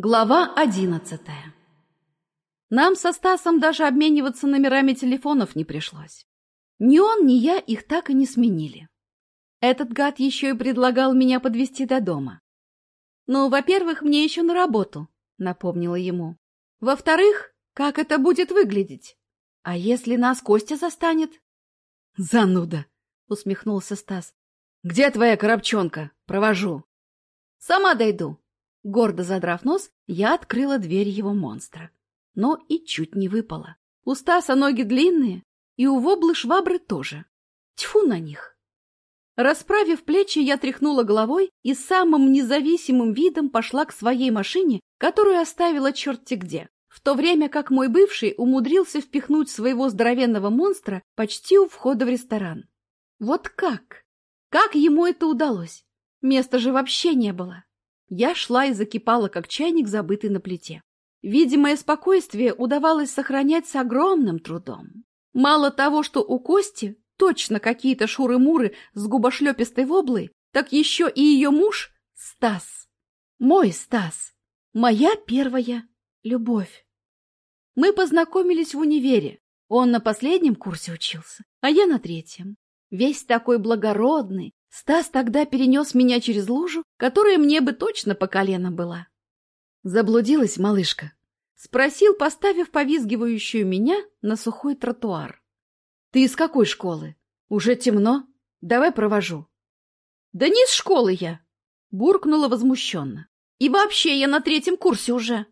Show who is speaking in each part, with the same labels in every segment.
Speaker 1: Глава одиннадцатая Нам со Стасом даже обмениваться номерами телефонов не пришлось. Ни он, ни я их так и не сменили. Этот гад еще и предлагал меня подвести до дома. «Ну, во-первых, мне еще на работу», — напомнила ему. «Во-вторых, как это будет выглядеть? А если нас Костя застанет?»
Speaker 2: «Зануда!» — усмехнулся Стас. «Где твоя коробчонка? Провожу».
Speaker 1: «Сама дойду», Гордо задрав нос, я открыла дверь его монстра. Но и чуть не выпала. У Стаса ноги длинные, и у воблы швабры тоже. Тьфу на них! Расправив плечи, я тряхнула головой и самым независимым видом пошла к своей машине, которую оставила черти где, в то время как мой бывший умудрился впихнуть своего здоровенного монстра почти у входа в ресторан. Вот как? Как ему это удалось? Места же вообще не было. Я шла и закипала, как чайник, забытый на плите. Видимое спокойствие удавалось сохранять с огромным трудом. Мало того, что у Кости точно какие-то шуры-муры с губошлепистой воблой, так еще и ее муж — Стас. Мой Стас. Моя первая любовь. Мы познакомились в универе. Он на последнем курсе учился, а я на третьем. Весь такой благородный, Стас тогда перенес меня через лужу, которая мне бы точно по колено была.
Speaker 2: Заблудилась малышка?
Speaker 1: Спросил, поставив повизгивающую меня на сухой тротуар.
Speaker 2: Ты из какой школы? Уже темно? Давай провожу.
Speaker 1: Да не из школы я! Буркнула возмущенно. И вообще я на третьем курсе уже.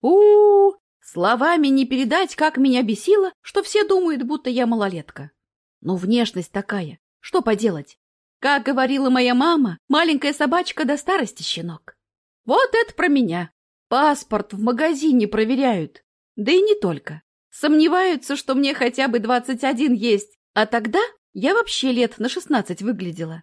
Speaker 1: у у, -у Словами не передать, как меня бесило, что все думают, будто я малолетка. Ну, внешность такая. Что поделать? Как говорила моя мама, маленькая собачка до старости щенок. Вот это про меня. Паспорт в магазине проверяют. Да и не только. Сомневаются, что мне хотя бы двадцать один есть, а тогда я вообще лет на шестнадцать выглядела.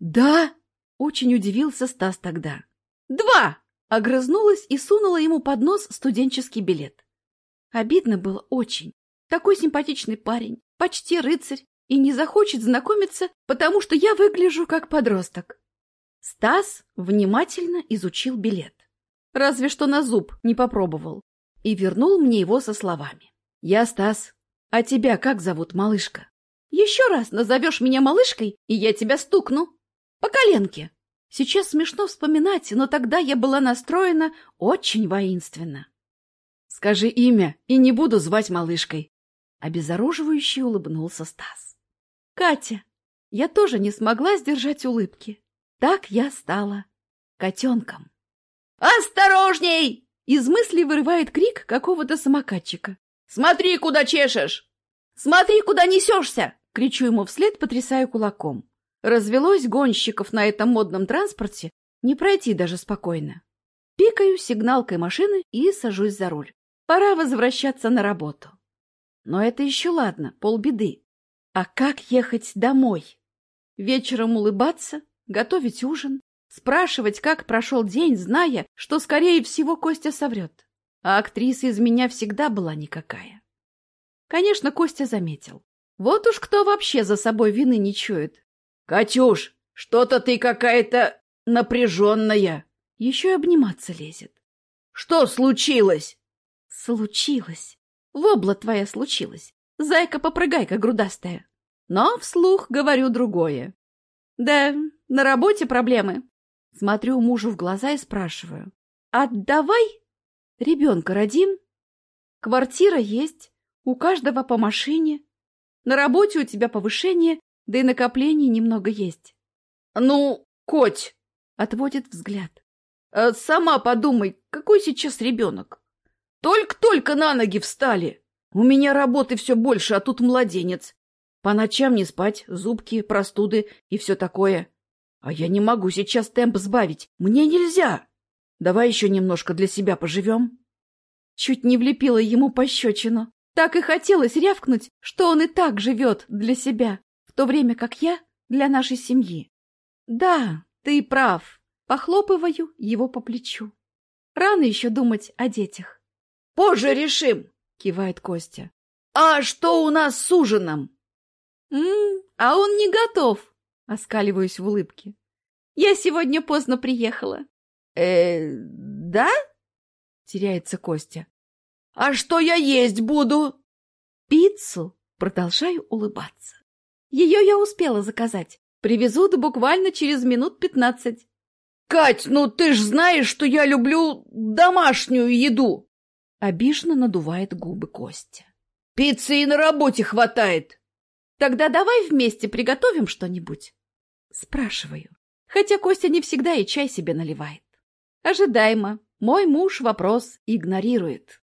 Speaker 2: Да? Очень удивился Стас тогда.
Speaker 1: Два! Огрызнулась и сунула ему под нос студенческий билет. Обидно было очень. Такой симпатичный парень, почти рыцарь, и не захочет знакомиться, потому что я выгляжу как подросток. Стас внимательно изучил билет. Разве что на зуб не попробовал. И вернул мне его со словами.
Speaker 2: «Я Стас. А тебя как зовут, малышка?»
Speaker 1: «Еще раз назовешь меня малышкой, и я тебя стукну. По коленке». Сейчас смешно вспоминать, но тогда я была настроена очень воинственно.
Speaker 2: «Скажи имя, и не буду звать малышкой», —
Speaker 1: обезоруживающе улыбнулся Стас. Катя. Я тоже не смогла сдержать улыбки. Так я стала котенком. «Осторожней!» Из мысли вырывает крик какого-то самокатчика. «Смотри, куда чешешь! Смотри, куда несешься!» Кричу ему вслед, потрясая кулаком. Развелось гонщиков на этом модном транспорте, не пройти даже спокойно. Пикаю сигналкой машины и сажусь за руль. Пора возвращаться на работу. Но это еще ладно, полбеды. А как ехать домой? Вечером улыбаться, готовить ужин, спрашивать, как прошел день, зная, что, скорее всего, Костя соврет. А актриса из меня всегда была никакая. Конечно, Костя заметил. Вот уж кто вообще за собой вины не чует. — Катюш, что-то ты какая-то напряженная. Еще и обниматься лезет. — Что случилось? — Случилось. Вобла твоя случилась. Зайка-попрыгайка грудастая. Но вслух говорю другое. Да, на работе проблемы. Смотрю мужу в глаза и спрашиваю. Отдавай? Ребенка родим? Квартира есть, у каждого по машине. На работе у тебя повышение, да и накоплений немного есть. Ну, коть, отводит взгляд. «Э, сама подумай, какой сейчас ребенок? Только-только на ноги встали. У меня работы все больше, а тут младенец. По ночам не спать, зубки, простуды и все такое. А я не могу сейчас темп сбавить. Мне нельзя. Давай еще немножко для себя поживем. Чуть не влепила ему пощечину. Так и хотелось рявкнуть, что он и так живет для себя, в то время как я для нашей семьи. Да, ты прав. Похлопываю его по плечу. Рано еще думать о детях. Позже решим, кивает Костя. А что у нас с ужином? «М а он не готов!» — оскаливаюсь в улыбке. «Я сегодня поздно приехала». «Э, Да?
Speaker 2: Теряется Костя.
Speaker 1: А что я есть буду? Пиццу. Продолжаю улыбаться. Ее я успела заказать. Привезут буквально через минут пятнадцать. Кать, ну ты ж знаешь, что я люблю домашнюю еду. Обиженно надувает губы Костя. Пиццы и на работе хватает. Тогда давай вместе приготовим что-нибудь. Спрашиваю. Хотя Костя не всегда и чай себе наливает. Ожидаемо. Мой муж вопрос игнорирует.